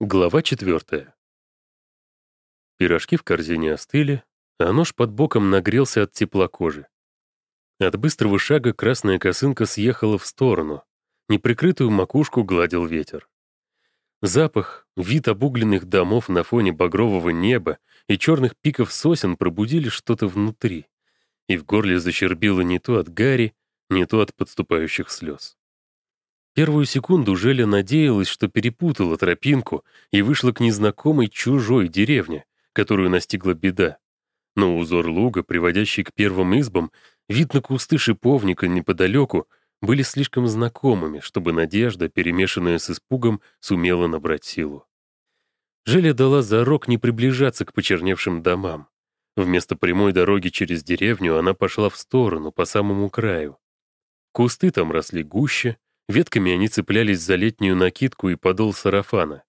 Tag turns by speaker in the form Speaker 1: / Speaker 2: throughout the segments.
Speaker 1: Глава четвертая. Пирожки в корзине остыли, а нож под боком нагрелся от тепла кожи. От быстрого шага красная косынка съехала в сторону. Неприкрытую макушку гладил ветер. Запах, вид обугленных домов на фоне багрового неба и черных пиков сосен пробудили что-то внутри, и в горле защербило не то от гари, не то от подступающих слез. Первую секунду Желя надеялась, что перепутала тропинку и вышла к незнакомой чужой деревне, которую настигла беда. Но узор луга, приводящий к первым избам, вид на кусты шиповника неподалеку, были слишком знакомыми, чтобы надежда, перемешанная с испугом, сумела набрать силу. Желя дала зарок не приближаться к почерневшим домам. Вместо прямой дороги через деревню она пошла в сторону, по самому краю. Кусты там росли гуще, Ветками они цеплялись за летнюю накидку и подол сарафана,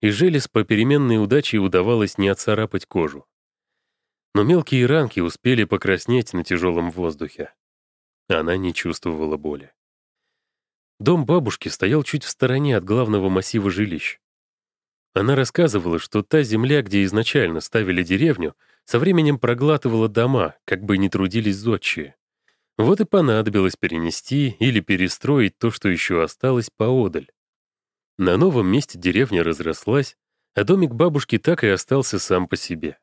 Speaker 1: и Желез по переменной удаче удавалось не отцарапать кожу. Но мелкие ранки успели покраснеть на тяжелом воздухе. Она не чувствовала боли. Дом бабушки стоял чуть в стороне от главного массива жилищ. Она рассказывала, что та земля, где изначально ставили деревню, со временем проглатывала дома, как бы не трудились зодчие. Вот и понадобилось перенести или перестроить то, что еще осталось поодаль. На новом месте деревня разрослась, а домик бабушки так и остался сам по себе.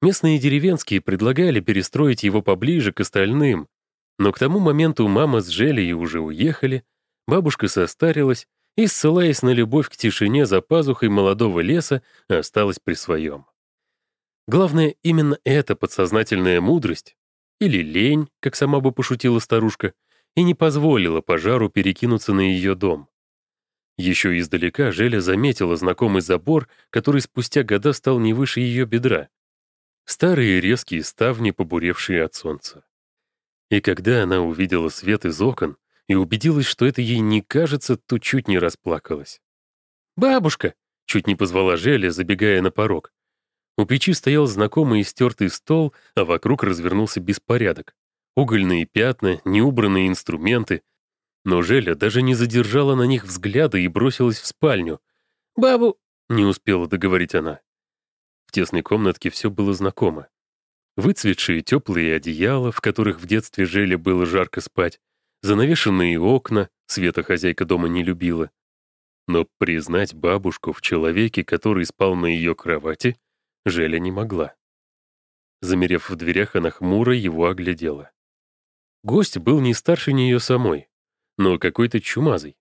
Speaker 1: Местные деревенские предлагали перестроить его поближе к остальным, но к тому моменту мама с Желей уже уехали, бабушка состарилась и, ссылаясь на любовь к тишине за пазухой молодого леса, осталась при своем. Главное, именно эта подсознательная мудрость или лень, как сама бы пошутила старушка, и не позволила пожару перекинуться на ее дом. Еще издалека Желя заметила знакомый забор, который спустя года стал не выше ее бедра. Старые резкие ставни, побуревшие от солнца. И когда она увидела свет из окон и убедилась, что это ей не кажется, то чуть не расплакалась. «Бабушка!» — чуть не позвала Желя, забегая на порог. У печи стоял знакомый истертый стол, а вокруг развернулся беспорядок. Угольные пятна, неубранные инструменты. Но Желя даже не задержала на них взгляда и бросилась в спальню. «Бабу!» — не успела договорить она. В тесной комнатке все было знакомо. Выцветшие теплые одеяла, в которых в детстве Желе было жарко спать, занавешенные окна, света хозяйка дома не любила. Но признать бабушку в человеке, который спал на ее кровати, Желя не могла. Замерев в дверях, она хмуро его оглядела. Гость был не старше нее самой, но какой-то чумазый.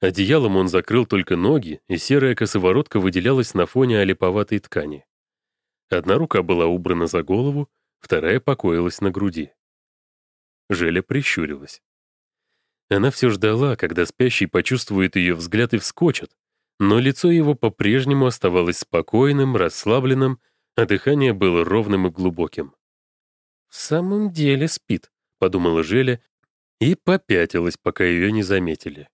Speaker 1: Одеялом он закрыл только ноги, и серая косоворотка выделялась на фоне олиповатой ткани. Одна рука была убрана за голову, вторая покоилась на груди. Желя прищурилась. Она все ждала, когда спящий почувствует ее взгляд и вскочит, но лицо его по-прежнему оставалось спокойным, расслабленным, а дыхание было ровным и глубоким. «В самом деле спит», — подумала Желя, и попятилась, пока ее не заметили.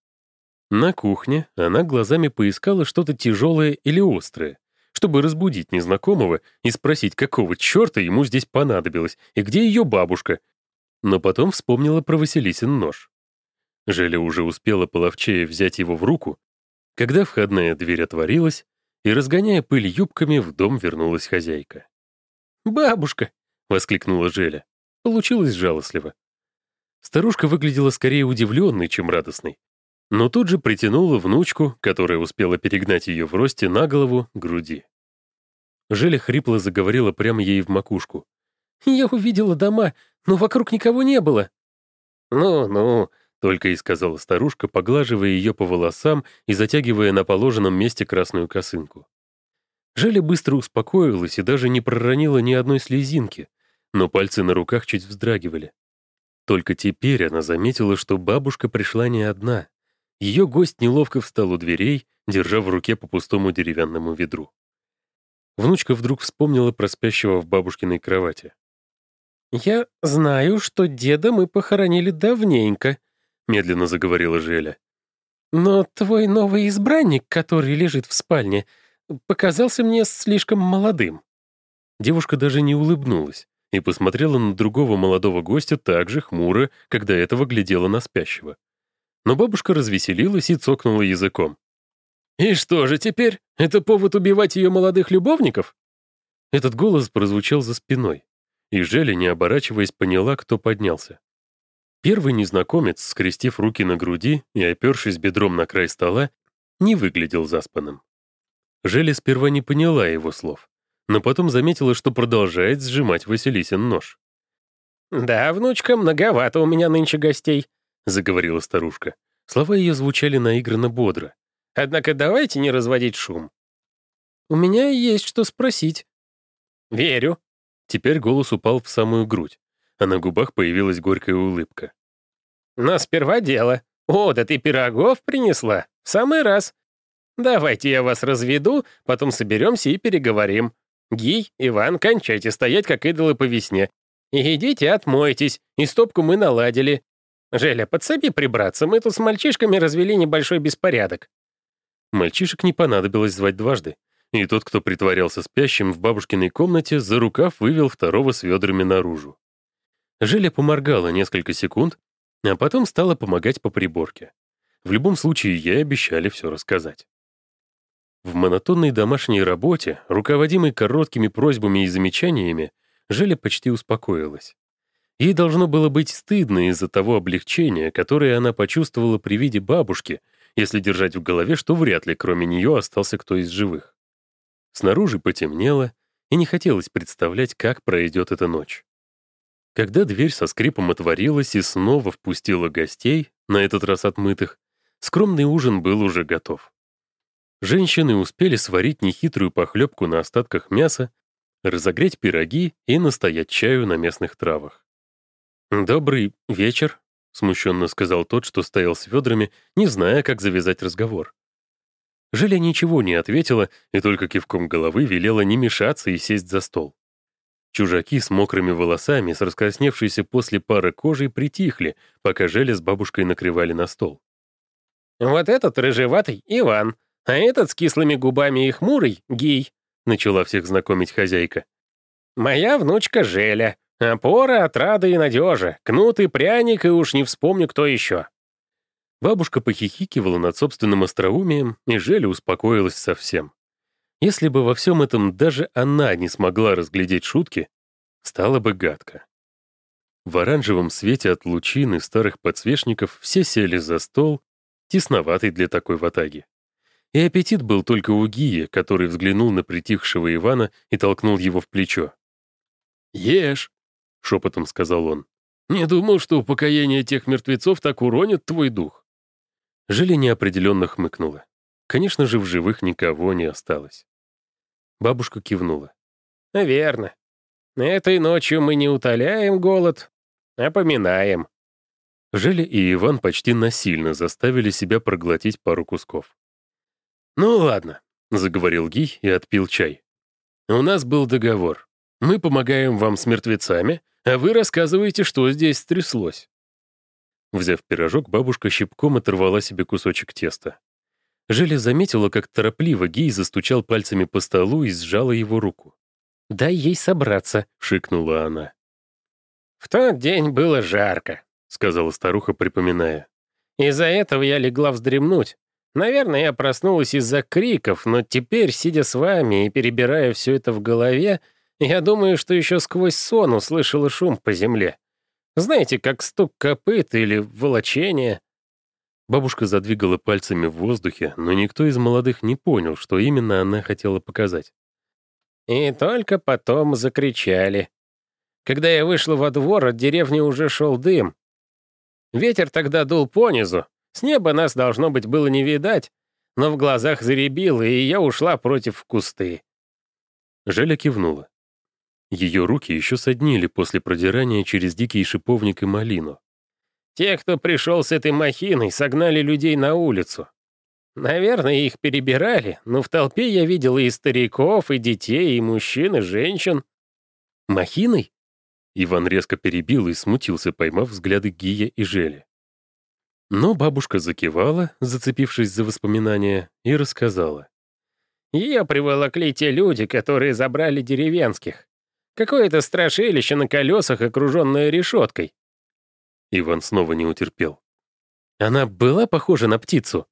Speaker 1: На кухне она глазами поискала что-то тяжелое или острое, чтобы разбудить незнакомого и спросить, какого черта ему здесь понадобилось и где ее бабушка, но потом вспомнила про Василисин нож. Желя уже успела половчее взять его в руку, когда входная дверь отворилась, и, разгоняя пыль юбками, в дом вернулась хозяйка. «Бабушка!» — воскликнула Желя. Получилось жалостливо. Старушка выглядела скорее удивленной, чем радостной, но тут же притянула внучку, которая успела перегнать ее в росте на голову, груди. Желя хрипло заговорила прямо ей в макушку. «Я увидела дома, но вокруг никого не было». «Ну-ну», только и сказала старушка, поглаживая ее по волосам и затягивая на положенном месте красную косынку. Желя быстро успокоилась и даже не проронила ни одной слезинки, но пальцы на руках чуть вздрагивали. Только теперь она заметила, что бабушка пришла не одна. Ее гость неловко встал у дверей, держа в руке по пустому деревянному ведру. Внучка вдруг вспомнила про спящего в бабушкиной кровати. «Я знаю, что деда мы похоронили давненько», — медленно заговорила Желя. «Но твой новый избранник, который лежит в спальне, показался мне слишком молодым». Девушка даже не улыбнулась и посмотрела на другого молодого гостя так же хмуро, до этого глядела на спящего. Но бабушка развеселилась и цокнула языком. «И что же теперь? Это повод убивать ее молодых любовников?» Этот голос прозвучал за спиной, и Желя, не оборачиваясь, поняла, кто поднялся. Первый незнакомец, скрестив руки на груди и опершись бедром на край стола, не выглядел заспанным. Желя сперва не поняла его слов, но потом заметила, что продолжает сжимать Василисин нож.
Speaker 2: «Да, внучка, многовато у меня нынче гостей», — заговорила старушка.
Speaker 1: Слова ее звучали наигранно бодро.
Speaker 2: «Однако давайте не разводить шум».
Speaker 3: «У меня есть что спросить».
Speaker 2: «Верю».
Speaker 1: Теперь голос упал в самую грудь, а на губах появилась горькая улыбка.
Speaker 2: «Но сперва дело. О, да ты пирогов принесла. В самый раз. Давайте я вас разведу, потом соберемся и переговорим. Гий, Иван, кончайте стоять, как идолы по весне. И идите отмойтесь, и стопку мы наладили. Желя, подсоби прибраться, мы тут с мальчишками развели небольшой беспорядок».
Speaker 1: Мальчишек не понадобилось звать дважды. И тот, кто притворялся спящим в бабушкиной комнате, за рукав вывел второго с ведрами наружу. Желя поморгала несколько секунд, а потом стала помогать по приборке. В любом случае, ей обещали все рассказать. В монотонной домашней работе, руководимой короткими просьбами и замечаниями, Желя почти успокоилась. Ей должно было быть стыдно из-за того облегчения, которое она почувствовала при виде бабушки, если держать в голове, что вряд ли кроме нее остался кто из живых. Снаружи потемнело, и не хотелось представлять, как пройдет эта ночь. Когда дверь со скрипом отворилась и снова впустила гостей, на этот раз отмытых, скромный ужин был уже готов. Женщины успели сварить нехитрую похлебку на остатках мяса, разогреть пироги и настоять чаю на местных травах. «Добрый вечер», — смущенно сказал тот, что стоял с ведрами, не зная, как завязать разговор. Желя ничего не ответила и только кивком головы велела не мешаться и сесть за стол. Чужаки с мокрыми волосами, с раскрасневшейся после пары кожей, притихли, пока Желя с бабушкой накрывали на стол.
Speaker 2: «Вот этот рыжеватый — Иван», а этот с кислыми губами и хмурый — Гий», — начала всех знакомить хозяйка. «Моя внучка Желя. Опора, отрада и надежа. Кнут и пряник, и уж не вспомню, кто еще».
Speaker 1: Бабушка похихикивала над собственным остроумием, и Желя успокоилась совсем. Если бы во всем этом даже она не смогла разглядеть шутки, стало бы гадко. В оранжевом свете от лучины старых подсвечников все сели за стол, тесноватый для такой ватаги. И аппетит был только у Гия, который взглянул на притихшего Ивана и толкнул его в плечо. «Ешь», — шепотом сказал он. «Не думал, что упокоение тех мертвецов так уронит твой дух». Жили неопределенно хмыкнула. Конечно же, в живых никого не осталось. Бабушка кивнула.
Speaker 2: «Верно. Этой ночью мы не утоляем голод, а поминаем».
Speaker 1: Жели и Иван почти насильно заставили себя проглотить пару кусков.
Speaker 2: «Ну ладно», —
Speaker 1: заговорил Гий и отпил чай. «У нас был договор. Мы помогаем вам с мертвецами, а вы рассказываете, что здесь стряслось». Взяв пирожок, бабушка щипком оторвала себе кусочек теста. Желя заметила, как торопливо Гий застучал пальцами по столу и сжала его руку.
Speaker 3: «Дай ей собраться», — шикнула она.
Speaker 2: «В тот день было жарко», —
Speaker 1: сказала старуха, припоминая.
Speaker 2: «Из-за этого я легла вздремнуть, Наверное, я проснулась из-за криков, но теперь, сидя с вами и перебирая все это в голове, я думаю, что еще сквозь сон услышала шум по земле. Знаете, как стук копыт или волочение.
Speaker 1: Бабушка задвигала пальцами в воздухе, но никто из молодых не понял, что именно она хотела показать.
Speaker 2: И только потом закричали. Когда я вышла во двор, от деревни уже шел дым. Ветер тогда дул понизу, с неба нас, должно быть, было не видать, но в глазах заребило, и я ушла против кусты.
Speaker 1: Желя кивнула. Ее руки еще соднили после продирания через дикий шиповник и малину.
Speaker 2: Те, кто пришел с этой махиной, согнали людей на улицу. Наверное, их перебирали, но в толпе я видела и стариков, и детей, и мужчин, и женщин.
Speaker 1: «Махиной?» Иван резко перебил и смутился, поймав взгляды Гия и Жели. Но бабушка закивала, зацепившись за воспоминания, и рассказала.
Speaker 2: Ее приволокли те люди, которые забрали деревенских. Какое-то страшилище на колесах, окруженное решеткой.
Speaker 1: Иван снова не утерпел. Она была похожа на птицу?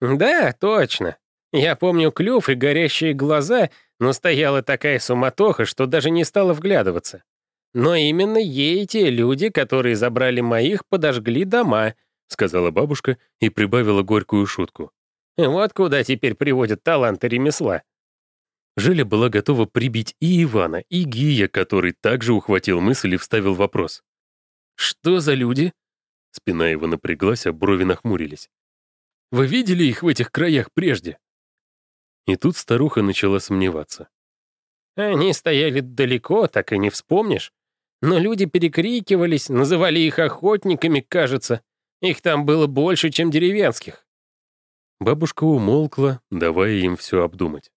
Speaker 2: «Да, точно. Я помню клюв и горящие глаза, но стояла такая суматоха, что даже не стала вглядываться. Но именно ей те люди, которые забрали моих, подожгли дома», —
Speaker 1: сказала бабушка и прибавила горькую шутку.
Speaker 2: «Вот куда теперь приводят таланты ремесла».
Speaker 1: Желя была готова прибить и Ивана, и Гия, который также ухватил мысль и вставил вопрос. «Что за люди?» Спина его напряглась, а брови нахмурились. «Вы видели их в этих краях прежде?» И тут старуха начала сомневаться.
Speaker 2: «Они стояли далеко, так и не вспомнишь. Но люди перекрикивались, называли их охотниками, кажется. Их там было больше, чем деревенских».
Speaker 1: Бабушка умолкла, давая им все обдумать.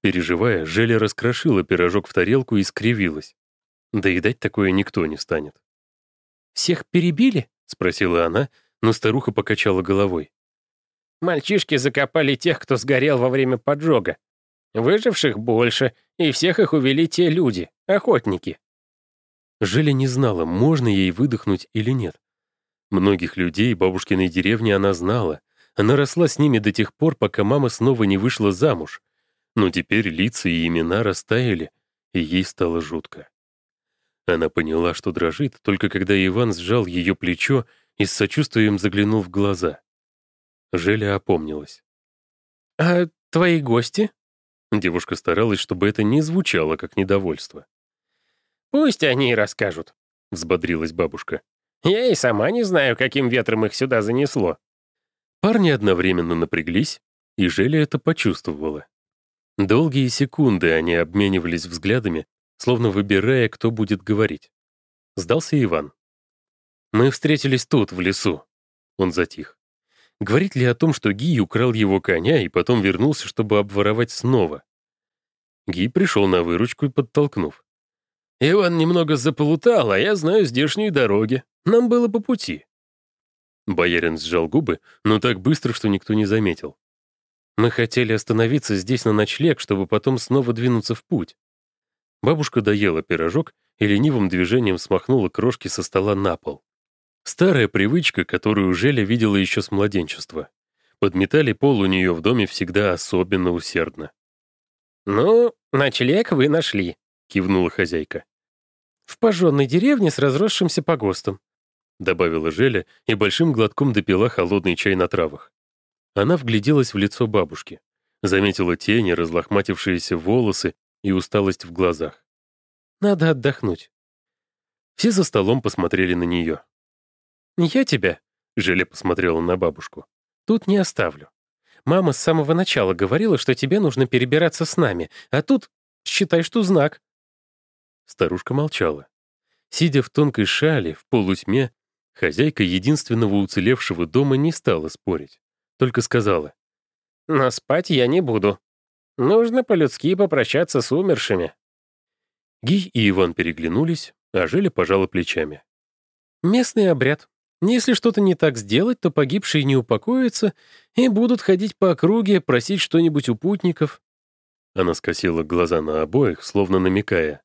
Speaker 1: Переживая, Желя раскрошила пирожок в тарелку и скривилась. Доедать такое никто не станет.
Speaker 3: «Всех перебили?» — спросила она, но старуха покачала головой.
Speaker 2: «Мальчишки закопали тех, кто сгорел во время поджога. Выживших больше, и всех их увели те люди, охотники».
Speaker 1: Желя не знала, можно ей выдохнуть или нет. Многих людей бабушкиной деревни она знала. Она росла с ними до тех пор, пока мама снова не вышла замуж. Но теперь лица и имена растаяли, и ей стало жутко. Она поняла, что дрожит, только когда Иван сжал ее плечо и с сочувствием заглянул в глаза. Желя опомнилась.
Speaker 3: «А твои гости?»
Speaker 1: Девушка старалась, чтобы это не звучало как недовольство.
Speaker 2: «Пусть они и расскажут», —
Speaker 1: взбодрилась бабушка.
Speaker 2: «Я и сама не знаю, каким ветром их сюда занесло».
Speaker 1: Парни одновременно напряглись, и Желя это почувствовала. Долгие секунды они обменивались взглядами, словно выбирая, кто будет говорить. Сдался Иван. «Мы встретились тут, в лесу». Он затих. Говорит ли о том, что Ги украл его коня и потом вернулся, чтобы обворовать снова? Ги пришел на выручку и подтолкнув. «Иван немного заплутал, а я знаю здешние дороги. Нам было по пути». Боярин сжал губы, но так быстро, что никто не заметил. Мы хотели остановиться здесь на ночлег, чтобы потом снова двинуться в путь. Бабушка доела пирожок и ленивым движением смахнула крошки со стола на пол. Старая привычка, которую Желя видела еще с младенчества. Подметали пол у нее в доме всегда особенно усердно.
Speaker 2: «Ну, ночлег вы нашли», — кивнула хозяйка.
Speaker 3: «В пожженной деревне с разросшимся погостом», —
Speaker 1: добавила Желя и большим глотком допила холодный чай на травах. Она вгляделась в лицо бабушки, заметила тени, разлохматившиеся волосы и усталость в глазах.
Speaker 3: «Надо отдохнуть».
Speaker 1: Все за столом посмотрели на нее.
Speaker 3: «Я тебя», — Желе посмотрела на бабушку, — «тут не оставлю. Мама с самого начала говорила, что тебе нужно перебираться с нами, а тут, считай, что знак».
Speaker 1: Старушка молчала. Сидя в тонкой шале, в полутьме, хозяйка единственного уцелевшего дома не стала спорить только сказала.
Speaker 2: «Но спать я не буду. Нужно по-людски попрощаться с умершими».
Speaker 1: Гий и Иван переглянулись, а Желя пожала плечами.
Speaker 3: «Местный обряд. Если что-то не так сделать, то погибшие не упокоятся и будут ходить по округе, просить что-нибудь у путников».
Speaker 1: Она скосила глаза на обоих, словно намекая.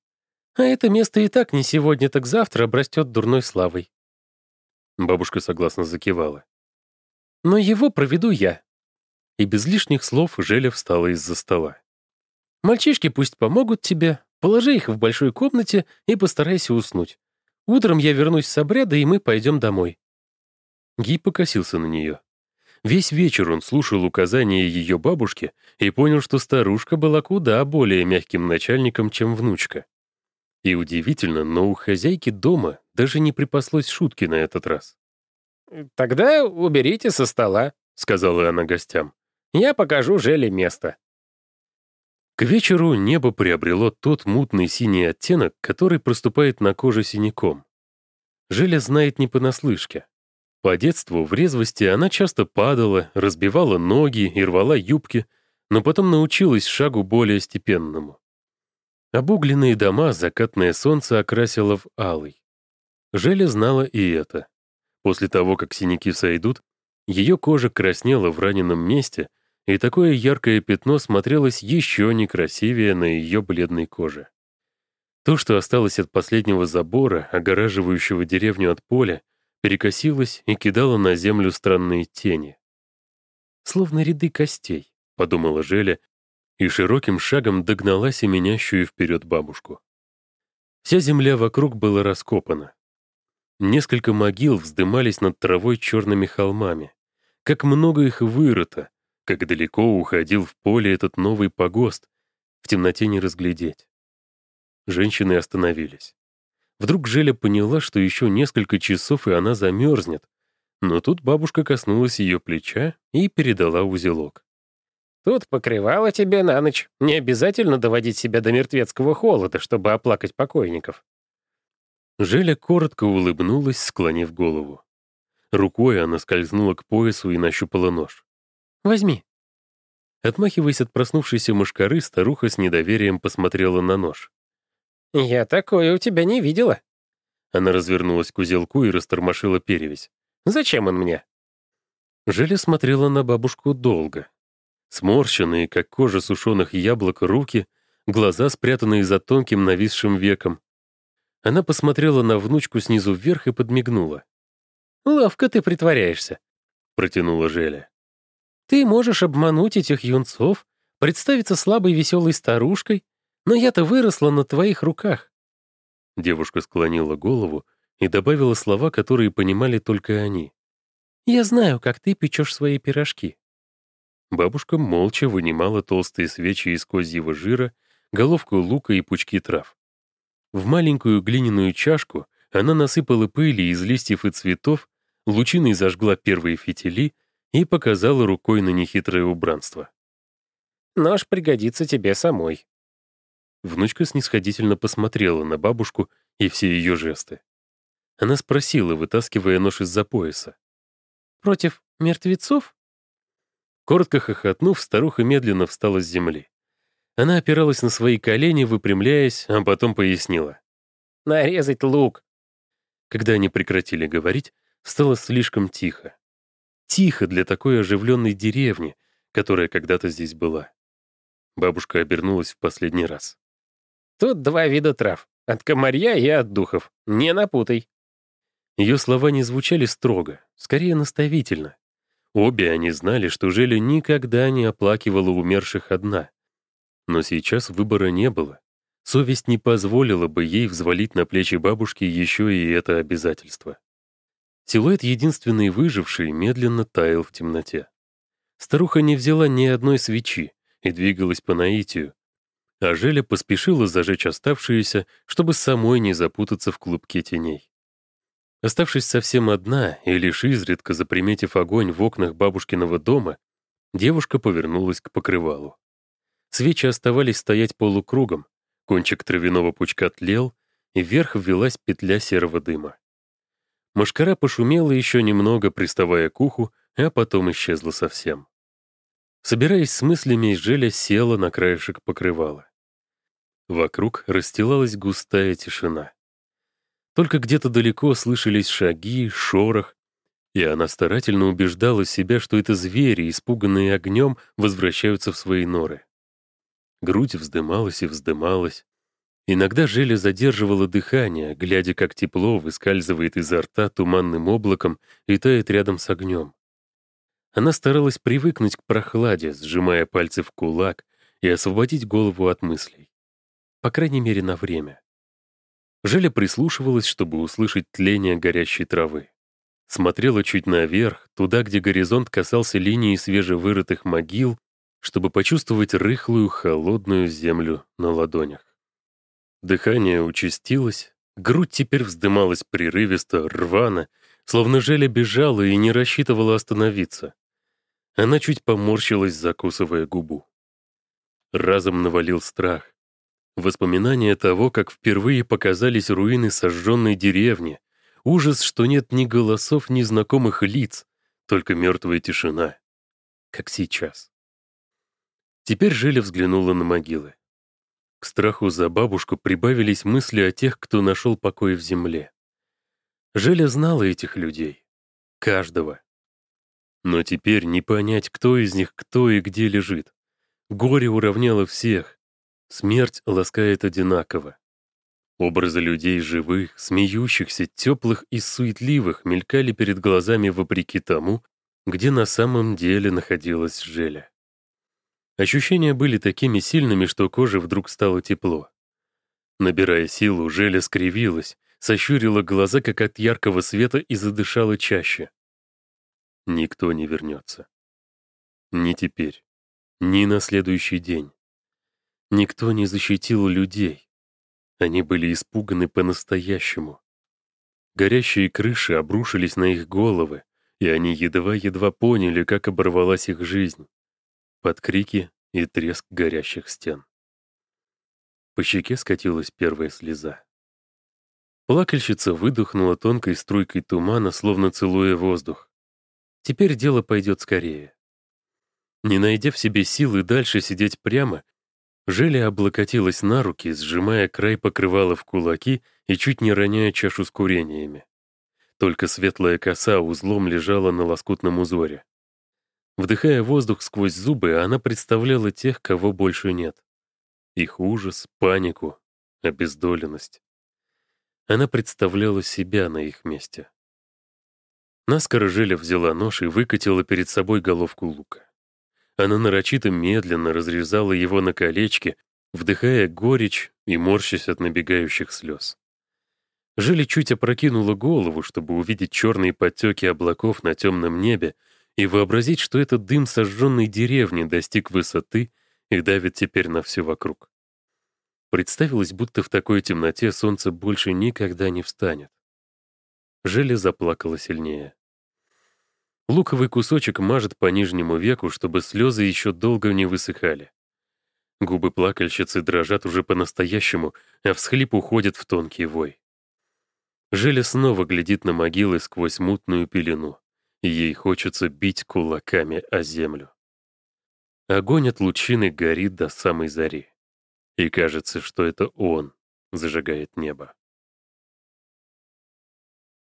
Speaker 3: «А это место и так не сегодня, так завтра обрастет дурной славой».
Speaker 1: Бабушка согласно закивала
Speaker 3: но его проведу я».
Speaker 1: И без лишних слов Желя встала из-за стола.
Speaker 3: «Мальчишки пусть помогут тебе, положи их в большой комнате и постарайся уснуть. Утром я вернусь с обряда, и мы пойдем домой».
Speaker 1: Ги покосился на нее. Весь вечер он слушал указания ее бабушки и понял, что старушка была куда более мягким начальником, чем внучка. И удивительно, но у хозяйки дома даже не припаслось шутки на этот раз.
Speaker 2: «Тогда уберите со стола», — сказала она гостям. «Я покажу Желе место».
Speaker 1: К вечеру небо приобрело тот мутный синий оттенок, который проступает на коже синяком. Желя знает не понаслышке. По детству в резвости она часто падала, разбивала ноги и рвала юбки, но потом научилась шагу более степенному. Обугленные дома закатное солнце окрасило в алый. Желя знала и это. После того, как синяки сойдут, ее кожа краснела в раненом месте, и такое яркое пятно смотрелось еще некрасивее на ее бледной коже. То, что осталось от последнего забора, огораживающего деревню от поля, перекосилось и кидало на землю странные тени. словно ряды костей, подумала Желя, и широким шагом догнала семенящую вперед бабушку. Вся земля вокруг была раскопана. Несколько могил вздымались над травой черными холмами. Как много их вырыто, как далеко уходил в поле этот новый погост, в темноте не разглядеть. Женщины остановились. Вдруг Желя поняла, что еще несколько часов, и она замерзнет. Но тут бабушка коснулась ее плеча и передала узелок.
Speaker 2: «Тут покрывало тебе на ночь. Не обязательно доводить себя до мертвецкого холода, чтобы оплакать покойников».
Speaker 1: Желя коротко улыбнулась, склонив голову. Рукой она скользнула к поясу и нащупала нож.
Speaker 3: «Возьми».
Speaker 1: Отмахиваясь от проснувшейся мошкары, старуха с недоверием посмотрела на нож.
Speaker 2: «Я такое у тебя не видела».
Speaker 1: Она развернулась к узелку и растормошила перевязь.
Speaker 2: «Зачем он мне?»
Speaker 1: Желя смотрела на бабушку долго. Сморщенные, как кожа сушеных яблок, руки, глаза, спрятанные за тонким нависшим веком. Она посмотрела на внучку снизу вверх и подмигнула.
Speaker 3: «Ловко ты притворяешься», —
Speaker 1: протянула Желя.
Speaker 3: «Ты можешь обмануть этих юнцов, представиться слабой веселой старушкой, но я-то выросла на твоих руках».
Speaker 1: Девушка склонила голову и добавила слова, которые понимали только они.
Speaker 3: «Я знаю, как ты печешь свои пирожки».
Speaker 1: Бабушка молча вынимала толстые свечи из козьего жира, головку лука и пучки трав. В маленькую глиняную чашку она насыпала пыли из листьев и цветов, лучиной зажгла первые фитили и показала рукой на нехитрое убранство.
Speaker 2: «Нож пригодится тебе самой»,
Speaker 1: Внучка снисходительно посмотрела на бабушку и все ее жесты. Она спросила, вытаскивая нож из-за пояса.
Speaker 3: «Против мертвецов?»
Speaker 1: Коротко хохотнув, старуха медленно встала с земли. Она опиралась на свои колени, выпрямляясь, а потом пояснила.
Speaker 2: «Нарезать лук».
Speaker 1: Когда они прекратили говорить, стало слишком тихо. Тихо для такой оживленной деревни, которая когда-то здесь была. Бабушка обернулась в последний раз.
Speaker 2: Тут два вида трав. От комарья и от духов. Не напутай.
Speaker 1: Ее слова не звучали строго, скорее наставительно. Обе они знали, что Желя никогда не оплакивала умерших одна. Но сейчас выбора не было. Совесть не позволила бы ей взвалить на плечи бабушки еще и это обязательство. Силуэт единственной выжившей медленно таял в темноте. Старуха не взяла ни одной свечи и двигалась по наитию, а Желя поспешила зажечь оставшиеся, чтобы самой не запутаться в клубке теней. Оставшись совсем одна и лишь изредка заприметив огонь в окнах бабушкиного дома, девушка повернулась к покрывалу. Свечи оставались стоять полукругом, кончик травяного пучка тлел, и вверх ввелась петля серого дыма. Машкара пошумела еще немного, приставая к уху, а потом исчезла совсем. Собираясь с мыслями, Желя села на краешек покрывала. Вокруг расстилалась густая тишина. Только где-то далеко слышались шаги, шорох, и она старательно убеждала себя, что это звери, испуганные огнем, возвращаются в свои норы. Грудь вздымалась и вздымалась. Иногда Желя задерживала дыхание, глядя, как тепло выскальзывает изо рта туманным облаком и тает рядом с огнем. Она старалась привыкнуть к прохладе, сжимая пальцы в кулак и освободить голову от мыслей по крайней мере, на время. Желя прислушивалась, чтобы услышать тление горящей травы. Смотрела чуть наверх, туда, где горизонт касался линии свежевырытых могил, чтобы почувствовать рыхлую, холодную землю на ладонях. Дыхание участилось, грудь теперь вздымалась прерывисто, рвано, словно Желя бежала и не рассчитывала остановиться. Она чуть поморщилась, закусывая губу. Разом навалил страх. Воспоминания того, как впервые показались руины сожженной деревни, ужас, что нет ни голосов, ни знакомых лиц, только мертвая тишина. Как сейчас. Теперь Желя взглянула на могилы. К страху за бабушку прибавились мысли о тех, кто нашел покой в земле. Желя знала этих людей. Каждого. Но теперь не понять, кто из них кто и где лежит. Горе уравняло всех, Смерть ласкает одинаково. Образы людей живых, смеющихся, теплых и суетливых мелькали перед глазами вопреки тому, где на самом деле находилась Желя. Ощущения были такими сильными, что коже вдруг стало тепло. Набирая силу, Желя скривилась, сощурила глаза, как от яркого света, и задышала чаще. Никто не вернется. Ни теперь, ни на следующий день. Никто не защитил людей. Они были испуганы по-настоящему. Горящие крыши обрушились на их головы, и они едва-едва поняли, как оборвалась их жизнь. Под крики и треск горящих стен. По щеке скатилась первая слеза. Плакальщица выдохнула тонкой струйкой тумана, словно целуя воздух. Теперь дело пойдет скорее. Не найдя в себе силы дальше сидеть прямо, Желя облокотилась на руки, сжимая край покрывала в кулаки и чуть не роняя чашу с курениями. Только светлая коса узлом лежала на лоскутном узоре. Вдыхая воздух сквозь зубы, она представляла тех, кого больше нет. Их ужас, панику, обездоленность. Она представляла себя на их месте. Наскоро Желя взяла нож и выкатила перед собой головку лука. Она нарочито медленно разрезала его на колечки, вдыхая горечь и морщась от набегающих слез. Жили чуть опрокинула голову, чтобы увидеть черные подтеки облаков на темном небе и вообразить, что этот дым сожженной деревни достиг высоты и давит теперь на все вокруг. Представилось, будто в такой темноте солнце больше никогда не встанет. Желе заплакала сильнее. Луковый кусочек мажет по нижнему веку, чтобы слезы еще долго не высыхали. Губы плакальщицы дрожат уже по-настоящему, а всхлип уходит в тонкий вой. Желя снова глядит на могилы сквозь мутную пелену, ей хочется бить кулаками о землю. Огонь от лучины горит до самой зари. И кажется, что это он зажигает небо.